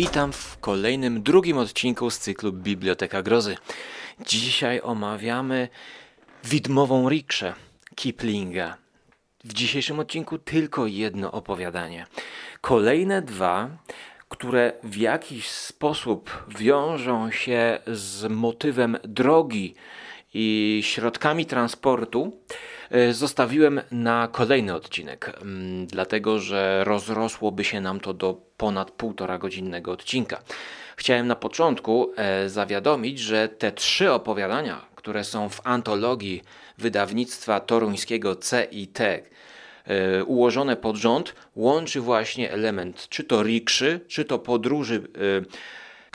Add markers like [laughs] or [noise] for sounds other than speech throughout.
Witam w kolejnym, drugim odcinku z cyklu Biblioteka Grozy. Dzisiaj omawiamy widmową rikszę Kiplinga. W dzisiejszym odcinku tylko jedno opowiadanie. Kolejne dwa, które w jakiś sposób wiążą się z motywem drogi i środkami transportu, zostawiłem na kolejny odcinek, mm, dlatego że rozrosłoby się nam to do ponad półtora godzinnego odcinka. Chciałem na początku e, zawiadomić, że te trzy opowiadania, które są w antologii wydawnictwa toruńskiego CIT, e, ułożone pod rząd, łączy właśnie element czy to rikszy, czy to podróży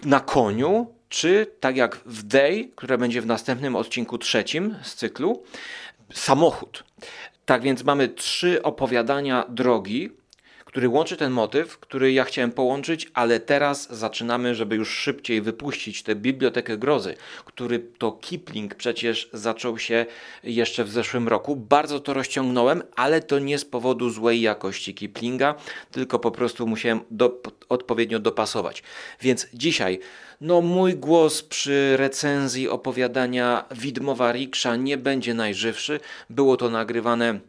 na koniu, czy tak jak w Day, które będzie w następnym odcinku trzecim z cyklu, samochód. Tak więc mamy trzy opowiadania drogi, który łączy ten motyw, który ja chciałem połączyć, ale teraz zaczynamy, żeby już szybciej wypuścić tę bibliotekę grozy, który to Kipling przecież zaczął się jeszcze w zeszłym roku. Bardzo to rozciągnąłem, ale to nie z powodu złej jakości Kiplinga, tylko po prostu musiałem do, odpowiednio dopasować. Więc dzisiaj no mój głos przy recenzji opowiadania Widmowa Riksza nie będzie najżywszy. Było to nagrywane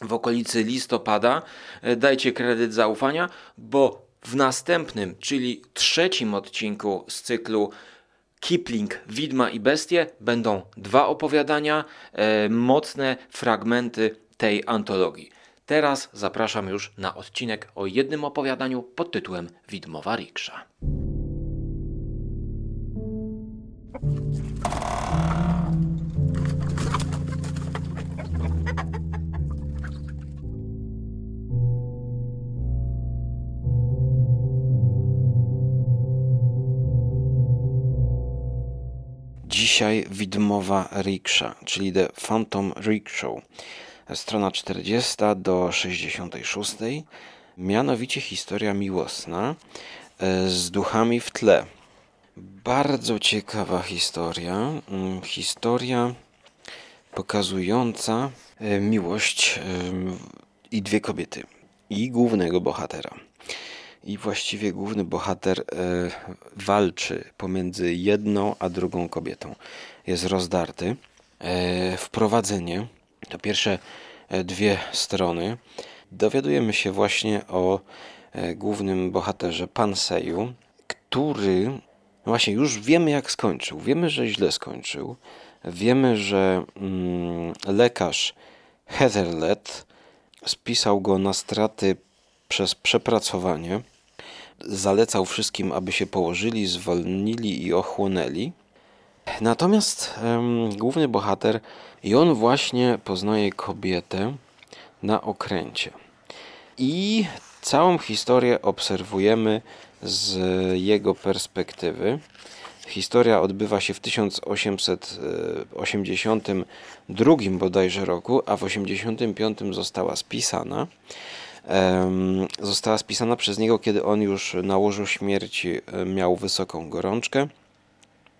w okolicy listopada. E, dajcie kredyt zaufania, bo w następnym, czyli trzecim odcinku z cyklu Kipling, Widma i Bestie będą dwa opowiadania, e, mocne fragmenty tej antologii. Teraz zapraszam już na odcinek o jednym opowiadaniu pod tytułem Widmowa Riksza. Dzisiaj widmowa riksza, czyli The Phantom Rickshaw. Strona 40 do 66. Mianowicie historia miłosna e, z duchami w tle. Bardzo ciekawa historia. Mm, historia pokazująca e, miłość e, i dwie kobiety. I głównego bohatera i właściwie główny bohater e, walczy pomiędzy jedną a drugą kobietą. Jest rozdarty. E, wprowadzenie to pierwsze e, dwie strony. Dowiadujemy się właśnie o głównym bohaterze Panseju, który no właśnie już wiemy jak skończył. Wiemy, że źle skończył. Wiemy, że mm, lekarz Heatherlet spisał go na straty przez przepracowanie zalecał wszystkim, aby się położyli, zwolnili i ochłonęli. Natomiast um, główny bohater, i on właśnie poznaje kobietę na okręcie. I całą historię obserwujemy z jego perspektywy. Historia odbywa się w 1882 bodajże roku, a w 1885 została spisana została spisana przez niego, kiedy on już na łożu śmierci e, miał wysoką gorączkę.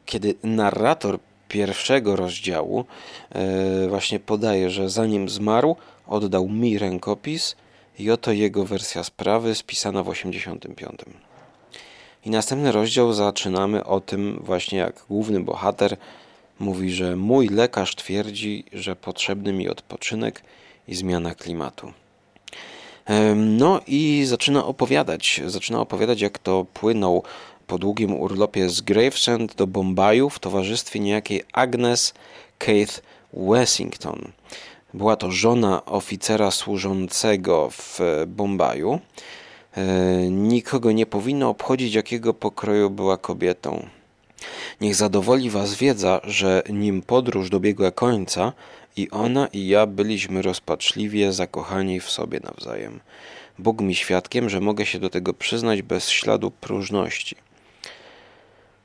Kiedy narrator pierwszego rozdziału e, właśnie podaje, że zanim zmarł, oddał mi rękopis i oto jego wersja sprawy spisana w 85. I następny rozdział zaczynamy o tym właśnie jak główny bohater mówi, że mój lekarz twierdzi, że potrzebny mi odpoczynek i zmiana klimatu. No i zaczyna opowiadać, zaczyna opowiadać jak to płynął po długim urlopie z Gravesend do Bombaju w towarzystwie niejakiej Agnes Keith Wessington. Była to żona oficera służącego w Bombaju. E, nikogo nie powinno obchodzić, jakiego pokroju była kobietą. Niech zadowoli was wiedza, że nim podróż dobiegła końca, i ona i ja byliśmy rozpaczliwie zakochani w sobie nawzajem. Bóg mi świadkiem, że mogę się do tego przyznać bez śladu próżności.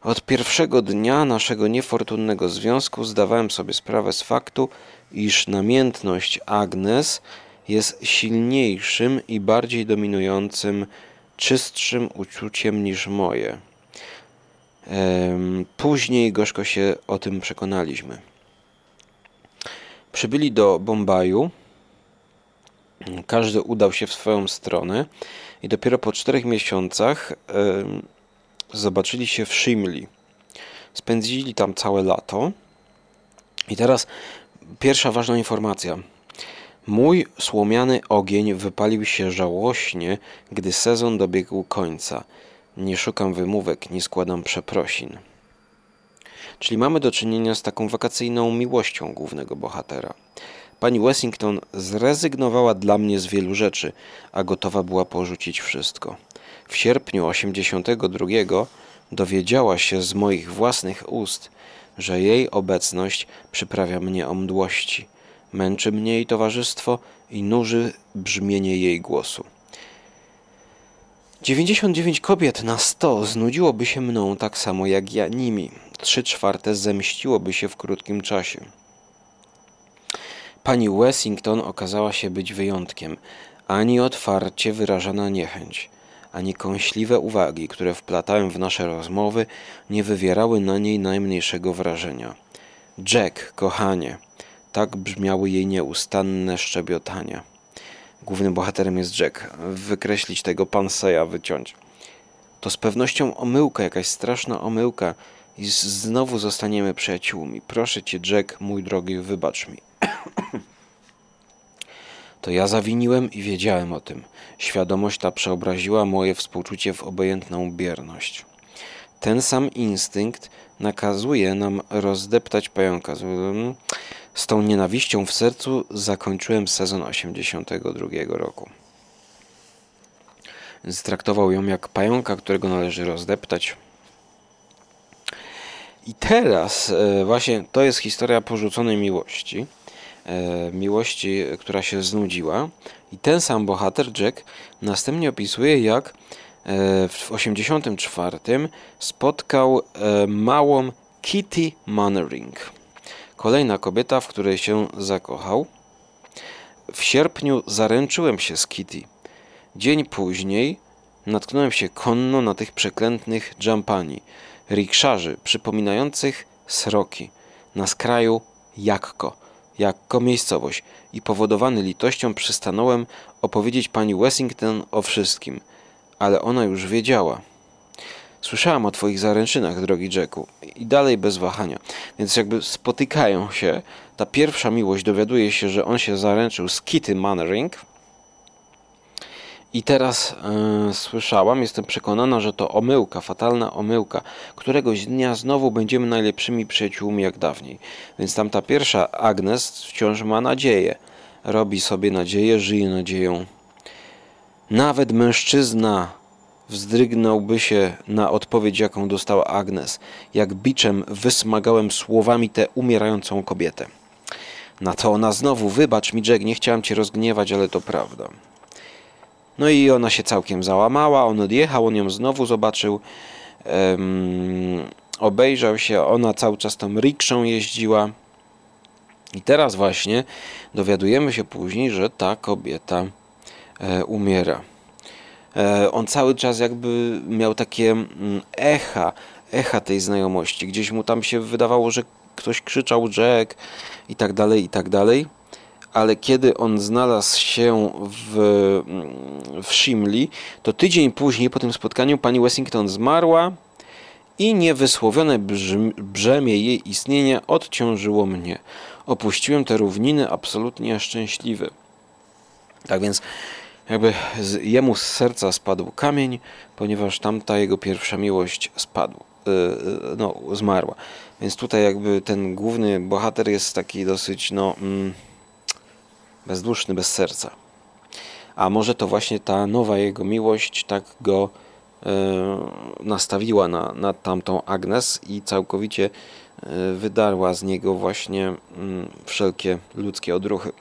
Od pierwszego dnia naszego niefortunnego związku zdawałem sobie sprawę z faktu, iż namiętność Agnes jest silniejszym i bardziej dominującym, czystszym uczuciem niż moje. Później gorzko się o tym przekonaliśmy. Przybyli do Bombaju. Każdy udał się w swoją stronę i dopiero po czterech miesiącach zobaczyli się w Shimli. Spędzili tam całe lato. I teraz pierwsza ważna informacja. Mój słomiany ogień wypalił się żałośnie, gdy sezon dobiegł końca. Nie szukam wymówek, nie składam przeprosin. Czyli mamy do czynienia z taką wakacyjną miłością głównego bohatera. Pani Wessington zrezygnowała dla mnie z wielu rzeczy, a gotowa była porzucić wszystko. W sierpniu 82 dowiedziała się z moich własnych ust, że jej obecność przyprawia mnie o mdłości, męczy mnie jej towarzystwo i nuży brzmienie jej głosu. 99 kobiet na 100 znudziłoby się mną tak samo jak ja nimi. Trzy czwarte zemściłoby się w krótkim czasie. Pani Wessington okazała się być wyjątkiem. Ani otwarcie wyrażana niechęć, ani kąśliwe uwagi, które wplatałem w nasze rozmowy, nie wywierały na niej najmniejszego wrażenia. Jack, kochanie, tak brzmiały jej nieustanne szczebiotania. Głównym bohaterem jest Jack. Wykreślić tego panseja, wyciąć. To z pewnością omyłka, jakaś straszna omyłka i znowu zostaniemy przyjaciółmi. Proszę cię, Jack, mój drogi, wybacz mi. To ja zawiniłem i wiedziałem o tym. Świadomość ta przeobraziła moje współczucie w obojętną bierność. Ten sam instynkt nakazuje nam rozdeptać pająka. Z tą nienawiścią w sercu zakończyłem sezon 82 roku. Straktował ją jak pająka, którego należy rozdeptać. I teraz e, właśnie to jest historia porzuconej miłości. E, miłości, która się znudziła. I ten sam bohater, Jack, następnie opisuje, jak e, w 1984 spotkał małą Kitty Mannering. Kolejna kobieta, w której się zakochał. W sierpniu zaręczyłem się z Kitty. Dzień później natknąłem się konno na tych przeklętnych jumpani, rikszarzy przypominających sroki, na skraju Jakko, Jakko miejscowość i powodowany litością przystanąłem opowiedzieć pani Wessington o wszystkim, ale ona już wiedziała. Słyszałam o twoich zaręczynach, drogi Jacku. I dalej bez wahania. Więc jakby spotykają się. Ta pierwsza miłość dowiaduje się, że on się zaręczył z Kitty Mannering. I teraz yy, słyszałam, jestem przekonana, że to omyłka, fatalna omyłka. Któregoś dnia znowu będziemy najlepszymi przyjaciółmi jak dawniej. Więc tamta pierwsza Agnes wciąż ma nadzieję. Robi sobie nadzieję, żyje nadzieją. Nawet mężczyzna wzdrygnąłby się na odpowiedź, jaką dostała Agnes. Jak biczem wysmagałem słowami tę umierającą kobietę. Na to ona znowu, wybacz mi Jack, nie chciałam cię rozgniewać, ale to prawda. No i ona się całkiem załamała, on odjechał, on ją znowu zobaczył, um, obejrzał się, ona cały czas tą rikszą jeździła. I teraz właśnie dowiadujemy się później, że ta kobieta e, umiera. E, on cały czas jakby miał takie mm, echa, echa tej znajomości. Gdzieś mu tam się wydawało, że ktoś krzyczał Jack i tak dalej, i tak dalej. Ale kiedy on znalazł się w, w Shimli, to tydzień później po tym spotkaniu pani Wessington zmarła i niewysłowione brzemię jej istnienia odciążyło mnie. Opuściłem te równiny absolutnie szczęśliwy. Tak więc jakby z, jemu z serca spadł kamień, ponieważ tamta jego pierwsza miłość spadł, yy, no, zmarła. Więc tutaj jakby ten główny bohater jest taki dosyć, no, mm, bezduszny, bez serca. A może to właśnie ta nowa jego miłość tak go yy, nastawiła na, na tamtą Agnes i całkowicie yy, wydarła z niego właśnie yy, wszelkie ludzkie odruchy.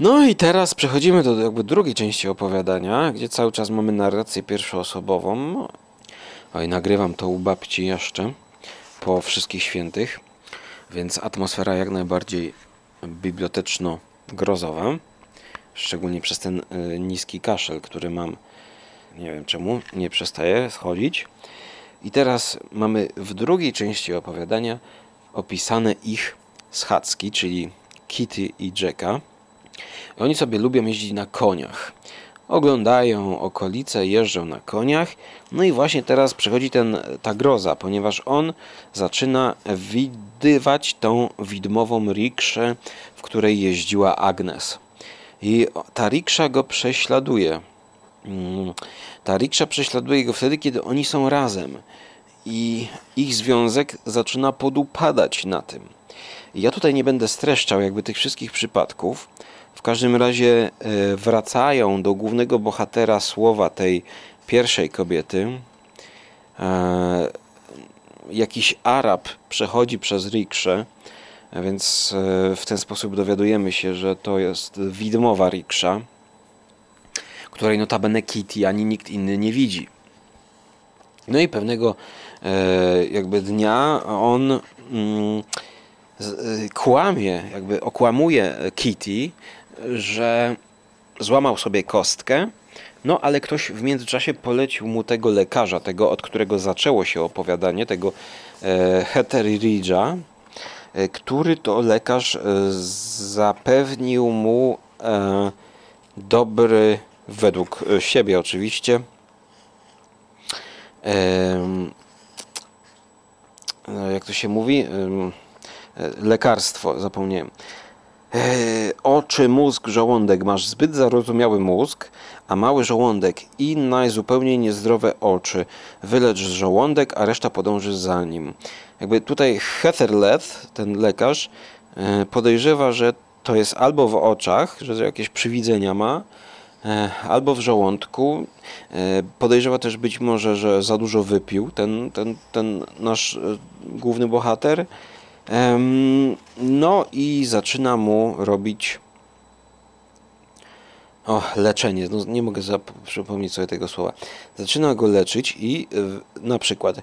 No i teraz przechodzimy do jakby drugiej części opowiadania, gdzie cały czas mamy narrację pierwszoosobową. Oj, nagrywam to u babci jeszcze po wszystkich świętych, więc atmosfera jak najbardziej biblioteczno-grozowa. Szczególnie przez ten y, niski kaszel, który mam, nie wiem czemu, nie przestaje schodzić. I teraz mamy w drugiej części opowiadania opisane ich schadzki, czyli Kitty i Jacka. Oni sobie lubią jeździć na koniach. Oglądają okolice, jeżdżą na koniach. No i właśnie teraz przychodzi ten, ta groza, ponieważ on zaczyna widywać tą widmową rikszę, w której jeździła Agnes. I ta riksza go prześladuje. Mm, ta riksza prześladuje go wtedy, kiedy oni są razem i ich związek zaczyna podupadać na tym. Ja tutaj nie będę streszczał jakby tych wszystkich przypadków. W każdym razie e, wracają do głównego bohatera słowa tej pierwszej kobiety. E, jakiś Arab przechodzi przez rikszę, więc e, w ten sposób dowiadujemy się, że to jest widmowa riksza, której notabene Kitty ani nikt inny nie widzi. No i pewnego jakby dnia on mm, kłamie, jakby okłamuje Kitty, że złamał sobie kostkę, no ale ktoś w międzyczasie polecił mu tego lekarza, tego od którego zaczęło się opowiadanie, tego e, e, który to lekarz e, zapewnił mu e, dobry, według siebie oczywiście, e, jak to się mówi, e, lekarstwo, zapomniałem. E, oczy, mózg, żołądek. Masz zbyt zarozumiały mózg, a mały żołądek i najzupełniej niezdrowe oczy. Wylecz żołądek, a reszta podąży za nim. Jakby tutaj Heatherleth, ten lekarz, e, podejrzewa, że to jest albo w oczach, że jakieś przywidzenia ma, e, albo w żołądku. Podejrzewa też być może, że za dużo wypił ten, ten, ten nasz główny bohater. No i zaczyna mu robić o, leczenie. No, nie mogę przypomnieć sobie tego słowa. Zaczyna go leczyć i na przykład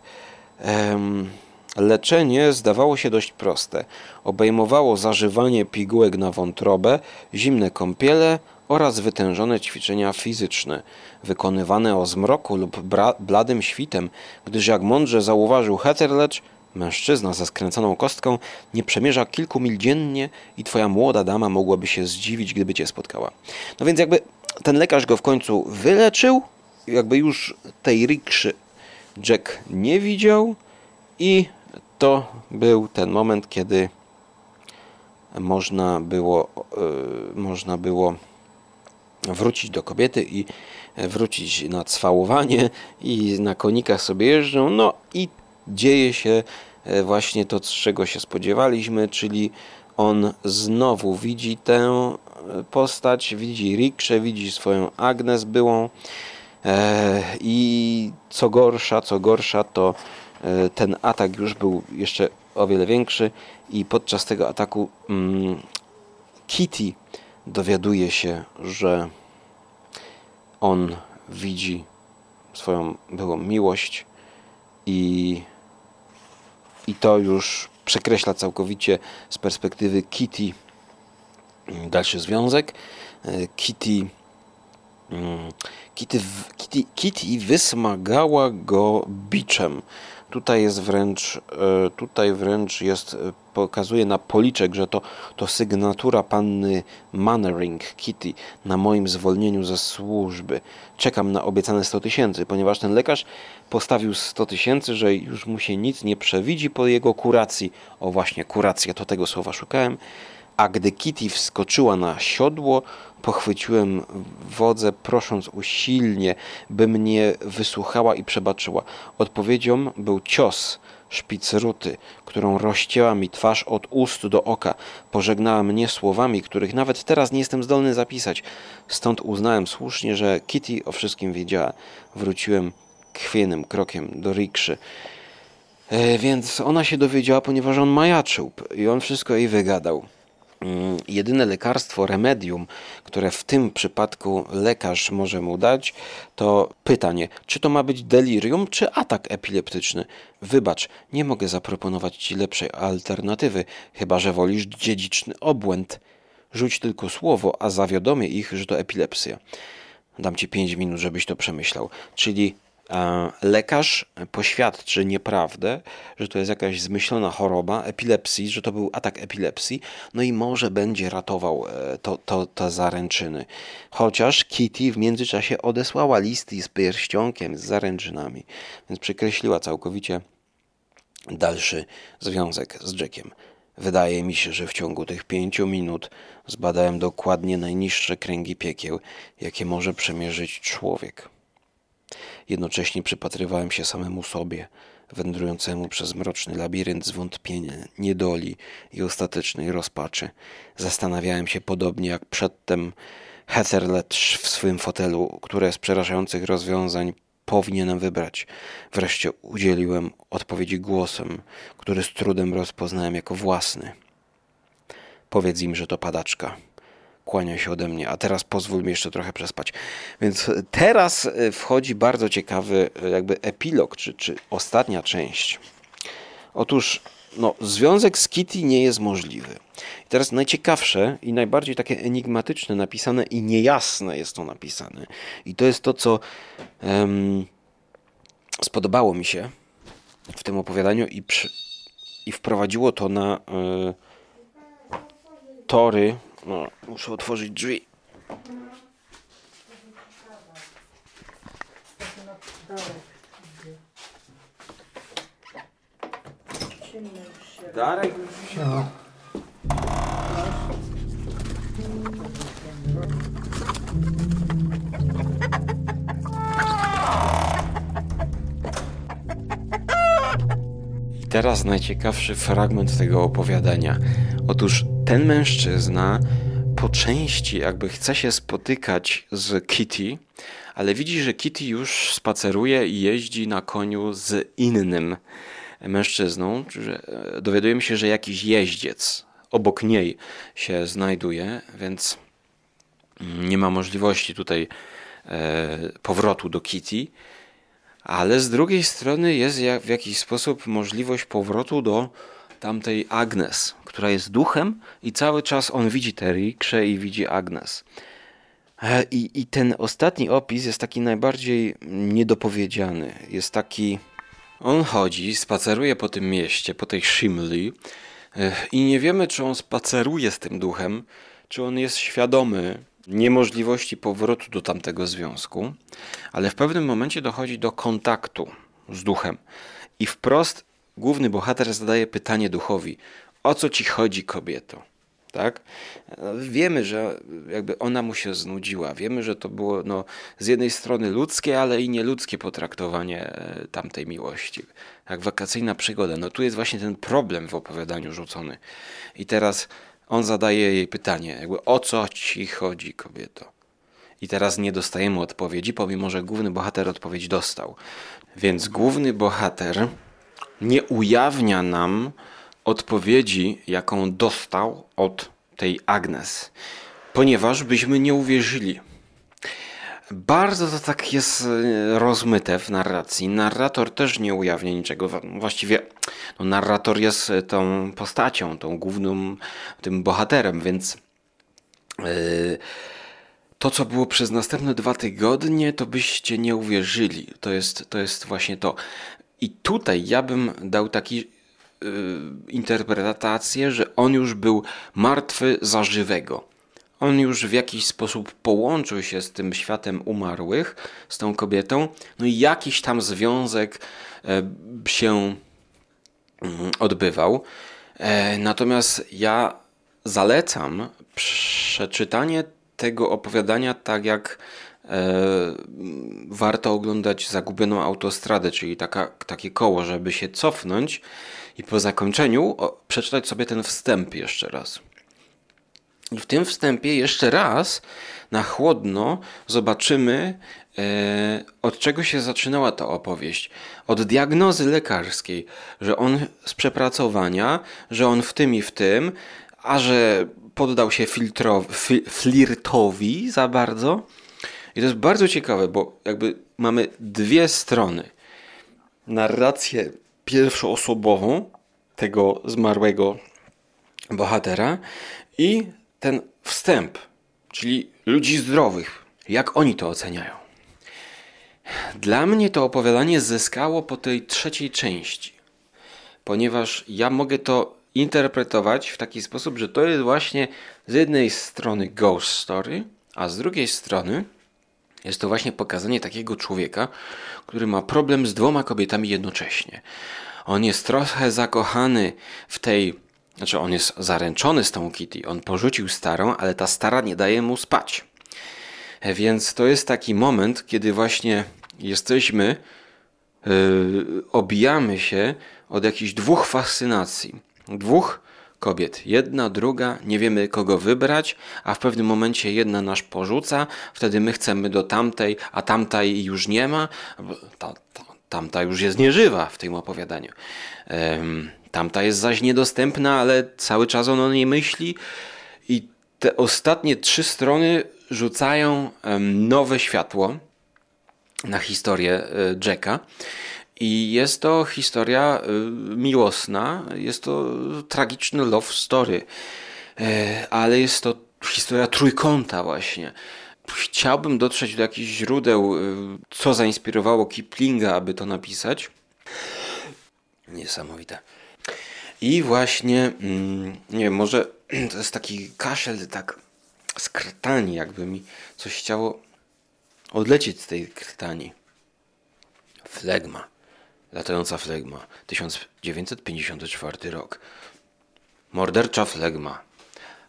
leczenie zdawało się dość proste. Obejmowało zażywanie pigułek na wątrobę, zimne kąpiele oraz wytężone ćwiczenia fizyczne, wykonywane o zmroku lub bladym świtem, gdyż jak mądrze zauważył Heterlecz, Mężczyzna ze skręconą kostką nie przemierza kilku mil dziennie i twoja młoda dama mogłaby się zdziwić, gdyby cię spotkała. No więc jakby ten lekarz go w końcu wyleczył, jakby już tej rikszy Jack nie widział i to był ten moment, kiedy można było, yy, można było wrócić do kobiety i wrócić na cwałowanie i na konikach sobie jeżdżą, no i dzieje się e, właśnie to, czego się spodziewaliśmy, czyli on znowu widzi tę e, postać, widzi Rikszę, widzi swoją Agnes byłą e, i co gorsza, co gorsza, to ten atak już był jeszcze o wiele większy i podczas tego ataku mm, Kitty dowiaduje się, że on widzi swoją byłą miłość i i to już przekreśla całkowicie z perspektywy Kitty dalszy związek. E, Kitty, mm, Kitty, Kitty, Kitty wysmagała go biczem. Tutaj jest wręcz, e, tutaj wręcz jest, e, pokazuje na policzek, że to, to sygnatura panny Mannering Kitty na moim zwolnieniu ze służby. Czekam na obiecane 100 tysięcy, ponieważ ten lekarz postawił 100 tysięcy, że już mu się nic nie przewidzi po jego kuracji. O właśnie, kuracja, to tego słowa szukałem. A gdy Kitty wskoczyła na siodło, pochwyciłem wodze, prosząc usilnie, by mnie wysłuchała i przebaczyła. Odpowiedzią był cios szpicruty, którą rozcięła mi twarz od ust do oka. Pożegnała mnie słowami, których nawet teraz nie jestem zdolny zapisać. Stąd uznałem słusznie, że Kitty o wszystkim wiedziała. Wróciłem chwiejnym krokiem do rikszy. E, więc ona się dowiedziała, ponieważ on majaczył i on wszystko jej wygadał. Mm, jedyne lekarstwo, remedium, które w tym przypadku lekarz może mu dać, to pytanie, czy to ma być delirium, czy atak epileptyczny. Wybacz, nie mogę zaproponować ci lepszej alternatywy, chyba że wolisz dziedziczny obłęd. Rzuć tylko słowo, a zawiadomię ich, że to epilepsja. Dam ci pięć minut, żebyś to przemyślał. Czyli lekarz poświadczy nieprawdę, że to jest jakaś zmyślona choroba epilepsji, że to był atak epilepsji, no i może będzie ratował e, to, to, to zaręczyny. Chociaż Kitty w międzyczasie odesłała listy z pierścionkiem, z zaręczynami, więc przekreśliła całkowicie dalszy związek z Jackiem. Wydaje mi się, że w ciągu tych pięciu minut zbadałem dokładnie najniższe kręgi piekieł, jakie może przemierzyć człowiek. Jednocześnie przypatrywałem się samemu sobie, wędrującemu przez mroczny labirynt zwątpienia, niedoli i ostatecznej rozpaczy. Zastanawiałem się podobnie jak przedtem Heatherledge w swym fotelu, które z przerażających rozwiązań powinienem wybrać. Wreszcie udzieliłem odpowiedzi głosem, który z trudem rozpoznałem jako własny. Powiedz im, że to padaczka kłania się ode mnie, a teraz pozwól mi jeszcze trochę przespać. Więc teraz e, wchodzi bardzo ciekawy e, jakby epilog, czy, czy ostatnia część. Otóż no, związek z Kitty nie jest możliwy. I teraz najciekawsze i najbardziej takie enigmatyczne napisane i niejasne jest to napisane. I to jest to, co um, spodobało mi się w tym opowiadaniu i, przy, i wprowadziło to na y, tory no, muszę otworzyć drzwi. Darek? I teraz najciekawszy fragment tego opowiadania. Otóż ten mężczyzna po części jakby chce się spotykać z Kitty, ale widzi, że Kitty już spaceruje i jeździ na koniu z innym mężczyzną. E, dowiadujemy się, że jakiś jeździec obok niej się znajduje, więc nie ma możliwości tutaj e, powrotu do Kitty. Ale z drugiej strony jest w jakiś sposób możliwość powrotu do tamtej Agnes, która jest duchem i cały czas on widzi te riksze i widzi Agnes. E, I, I ten ostatni opis jest taki najbardziej niedopowiedziany. Jest taki... On chodzi, spaceruje po tym mieście, po tej Shimli e, i nie wiemy, czy on spaceruje z tym duchem, czy on jest świadomy niemożliwości powrotu do tamtego związku, ale w pewnym momencie dochodzi do kontaktu z duchem i wprost główny bohater zadaje pytanie duchowi: O co ci chodzi, kobieto? Tak? Wiemy, że jakby ona mu się znudziła. Wiemy, że to było no, z jednej strony ludzkie, ale i nieludzkie potraktowanie e, tamtej miłości. Jak wakacyjna przygoda. No tu jest właśnie ten problem w opowiadaniu rzucony. I teraz on zadaje jej pytanie, jakby o co ci chodzi, kobieto? I teraz nie dostajemy odpowiedzi, pomimo że główny bohater odpowiedź dostał. Więc główny bohater nie ujawnia nam odpowiedzi, jaką dostał od tej Agnes, ponieważ byśmy nie uwierzyli. Bardzo to tak jest e, rozmyte w narracji. Narrator też nie ujawnia niczego. Właściwie no, narrator jest e, tą postacią, tą główną, tym bohaterem, więc yy, to, co było przez następne dwa tygodnie, to byście nie uwierzyli. To jest, to jest właśnie to. I tutaj ja bym dał taki yy, interpretację, że on już był martwy za żywego. On już w jakiś sposób połączył się z tym światem umarłych, z tą kobietą, no i jakiś tam związek e, się mm, odbywał. E, natomiast ja zalecam przeczytanie tego opowiadania tak jak E, warto oglądać zagubioną autostradę, czyli taka, takie koło, żeby się cofnąć i po zakończeniu przeczytać sobie ten wstęp jeszcze raz. I w tym wstępie jeszcze raz na chłodno zobaczymy, e, od czego się zaczynała ta opowieść. Od diagnozy lekarskiej, że on z przepracowania, że on w tym i w tym, a że poddał się filtrowi, flirtowi za bardzo i to jest bardzo ciekawe, bo jakby mamy dwie strony. Narrację pierwszoosobową tego zmarłego bohatera i ten wstęp, czyli ludzi zdrowych, jak oni to oceniają. Dla mnie to opowiadanie zyskało po tej trzeciej części, ponieważ ja mogę to interpretować w taki sposób, że to jest właśnie z jednej strony ghost story, a z drugiej strony jest to właśnie pokazanie takiego człowieka, który ma problem z dwoma kobietami jednocześnie. On jest trochę zakochany w tej, znaczy on jest zaręczony z tą Kitty. On porzucił starą, ale ta stara nie daje mu spać. Więc to jest taki moment, kiedy właśnie jesteśmy, yy, obijamy się od jakichś dwóch fascynacji. Dwóch kobiet. Jedna, druga, nie wiemy kogo wybrać, a w pewnym momencie jedna nas porzuca, wtedy my chcemy do tamtej, a tamtej już nie ma. Ta, ta, tamta już jest nieżywa w tym opowiadaniu. Tamta jest zaś niedostępna, ale cały czas on o niej myśli i te ostatnie trzy strony rzucają nowe światło na historię e, Jacka. I jest to historia y, miłosna, jest to tragiczny love story, e, ale jest to historia trójkąta właśnie. Chciałbym dotrzeć do jakichś źródeł, y, co zainspirowało Kiplinga, aby to napisać. Niesamowite. I właśnie, mm, nie wiem, może [clears throat] to jest taki kaszel, tak skrtani, jakby mi coś chciało odlecieć z tej krtani. Flegma. Latająca flegma. 1954 rok. Mordercza flegma.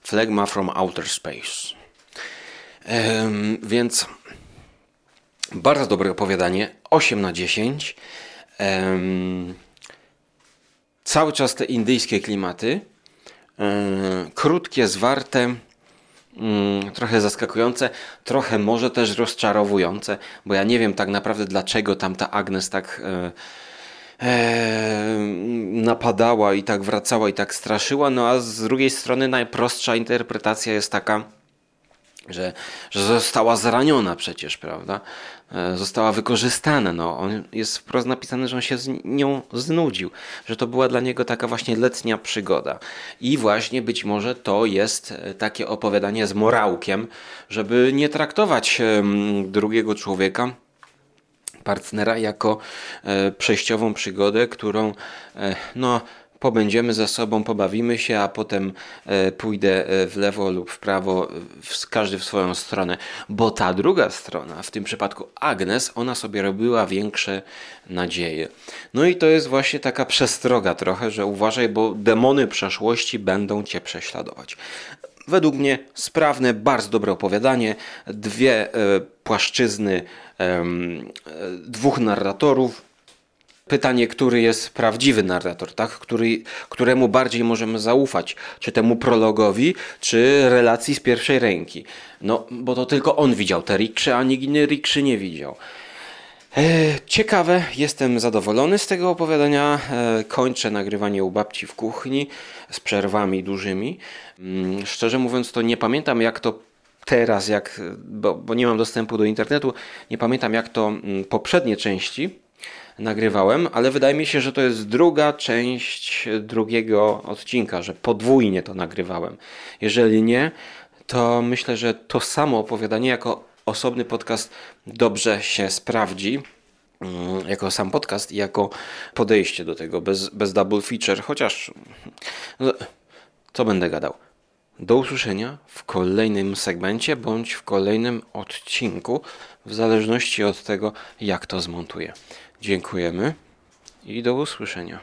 Flegma from outer space. Ehm, więc bardzo dobre opowiadanie. 8 na 10. Ehm, cały czas te indyjskie klimaty. Ehm, krótkie, zwarte. Mm, trochę zaskakujące, trochę może też rozczarowujące, bo ja nie wiem tak naprawdę dlaczego tam ta Agnes tak e, napadała i tak wracała i tak straszyła, no a z drugiej strony najprostsza interpretacja jest taka, że, że została zraniona przecież, prawda? E, została wykorzystana. No, on jest wprost napisane, że on się z nią znudził, że to była dla niego taka właśnie letnia przygoda. I właśnie być może to jest e, takie opowiadanie z morałkiem, żeby nie traktować drugiego człowieka partnera jako e, przejściową przygodę, którą no pobędziemy ze sobą, pobawimy się, a potem e, pójdę e, w lewo lub w prawo, każdy w swoją stronę. Bo ta druga strona, w tym przypadku Agnes, ona sobie robiła większe nadzieje. No i to jest właśnie taka przestroga trochę, że uważaj, bo demony przeszłości będą cię prześladować. Według mnie sprawne, bardzo dobre opowiadanie, dwie e, płaszczyzny, e, dwóch narratorów, pytanie, który jest prawdziwy narrator, tak? Który, któremu bardziej możemy zaufać, czy temu prologowi, czy relacji z pierwszej ręki. No, bo to tylko on widział te rikszy, a nikt inny rikszy nie widział. E, ciekawe, jestem zadowolony z tego opowiadania. E, kończę nagrywanie u babci w kuchni z przerwami dużymi. Mm, szczerze mówiąc, to nie pamiętam, jak to teraz, jak, bo, bo nie mam dostępu do internetu, nie pamiętam, jak to mm, poprzednie części nagrywałem, ale wydaje mi się, że to jest druga część drugiego odcinka, że podwójnie to nagrywałem. Jeżeli nie, to myślę, że to samo opowiadanie jako osobny podcast dobrze się sprawdzi mm, jako sam podcast i jako podejście do tego bez, bez double feature, chociaż no, co będę gadał. Do usłyszenia w kolejnym segmencie bądź w kolejnym odcinku, w zależności od tego, jak to zmontuję. Dziękujemy i do usłyszenia.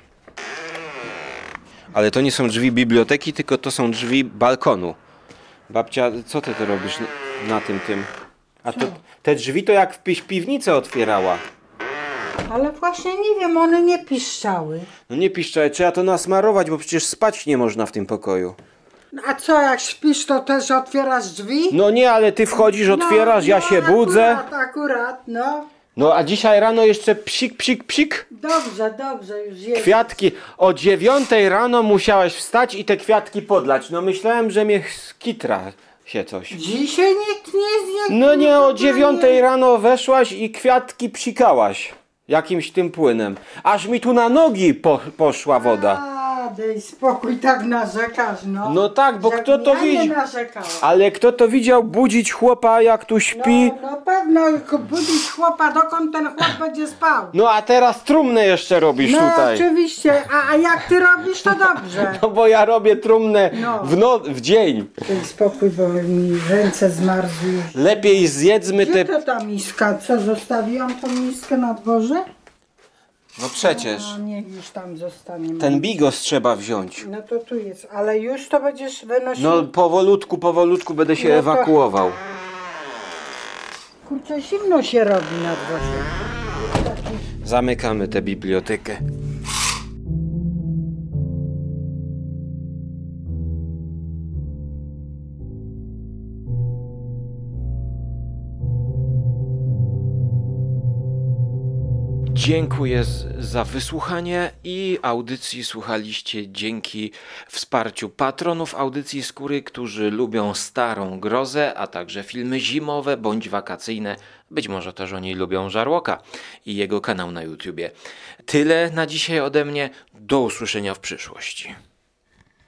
Ale to nie są drzwi biblioteki, tylko to są drzwi balkonu. Babcia, co ty to robisz na, tym tym? A to, te drzwi to jak w piwnicę otwierała. Ale właśnie nie wiem, one nie piszczały. No nie piszczały, trzeba to nasmarować, bo przecież spać nie można w tym pokoju. A co, jak śpisz, to też otwierasz drzwi? No nie, ale ty wchodzisz, otwierasz, no, ja no, się budzę. Akurat, akurat, no. No a dzisiaj rano jeszcze psik, psik, psik. Dobrze, dobrze, już jest. Kwiatki. O dziewiątej rano musiałeś wstać i te kwiatki podlać. No myślałem, że mnie skitra się coś. Dzisiaj nikt nie zje. No nie, o dziewiątej rano weszłaś i kwiatki psikałaś. Jakimś tym płynem. Aż mi tu na nogi po, poszła woda. Daj spokój, tak narzekasz, no. No tak, bo Jak kto to ja nie widzi? narzekałam. Ale kto to widział budzić chłopa jak tu śpi? No, no pewno, budzić chłopa, dokąd ten chłop będzie spał. No a teraz trumnę jeszcze robisz No tutaj. oczywiście, a, a jak ty robisz, to dobrze. [laughs] No bo ja robię trumnę No. w, no, w dzień. Daj spokój, bo mi ręce zmarzły. Lepiej zjedzmy Gdzie te... to ta miska? Co, zostawiłam tą miskę na dworze? No przecież. No niech już tam zostanie. Ten bigos trzeba wziąć. No to tu jest, ale już to będziesz wynosił? No powolutku, powolutku będę się No to- ewakuował. Kurczę, zimno się robi na dworze. Zamykamy tę bibliotekę. Dziękuję za wysłuchanie i audycji słuchaliście dzięki wsparciu patronów audycji Skóry, którzy lubią starą grozę, a także filmy zimowe bądź wakacyjne. Być może też oni lubią Żarłoka i jego kanał na YouTubie. Tyle na dzisiaj ode mnie. Do usłyszenia w przyszłości.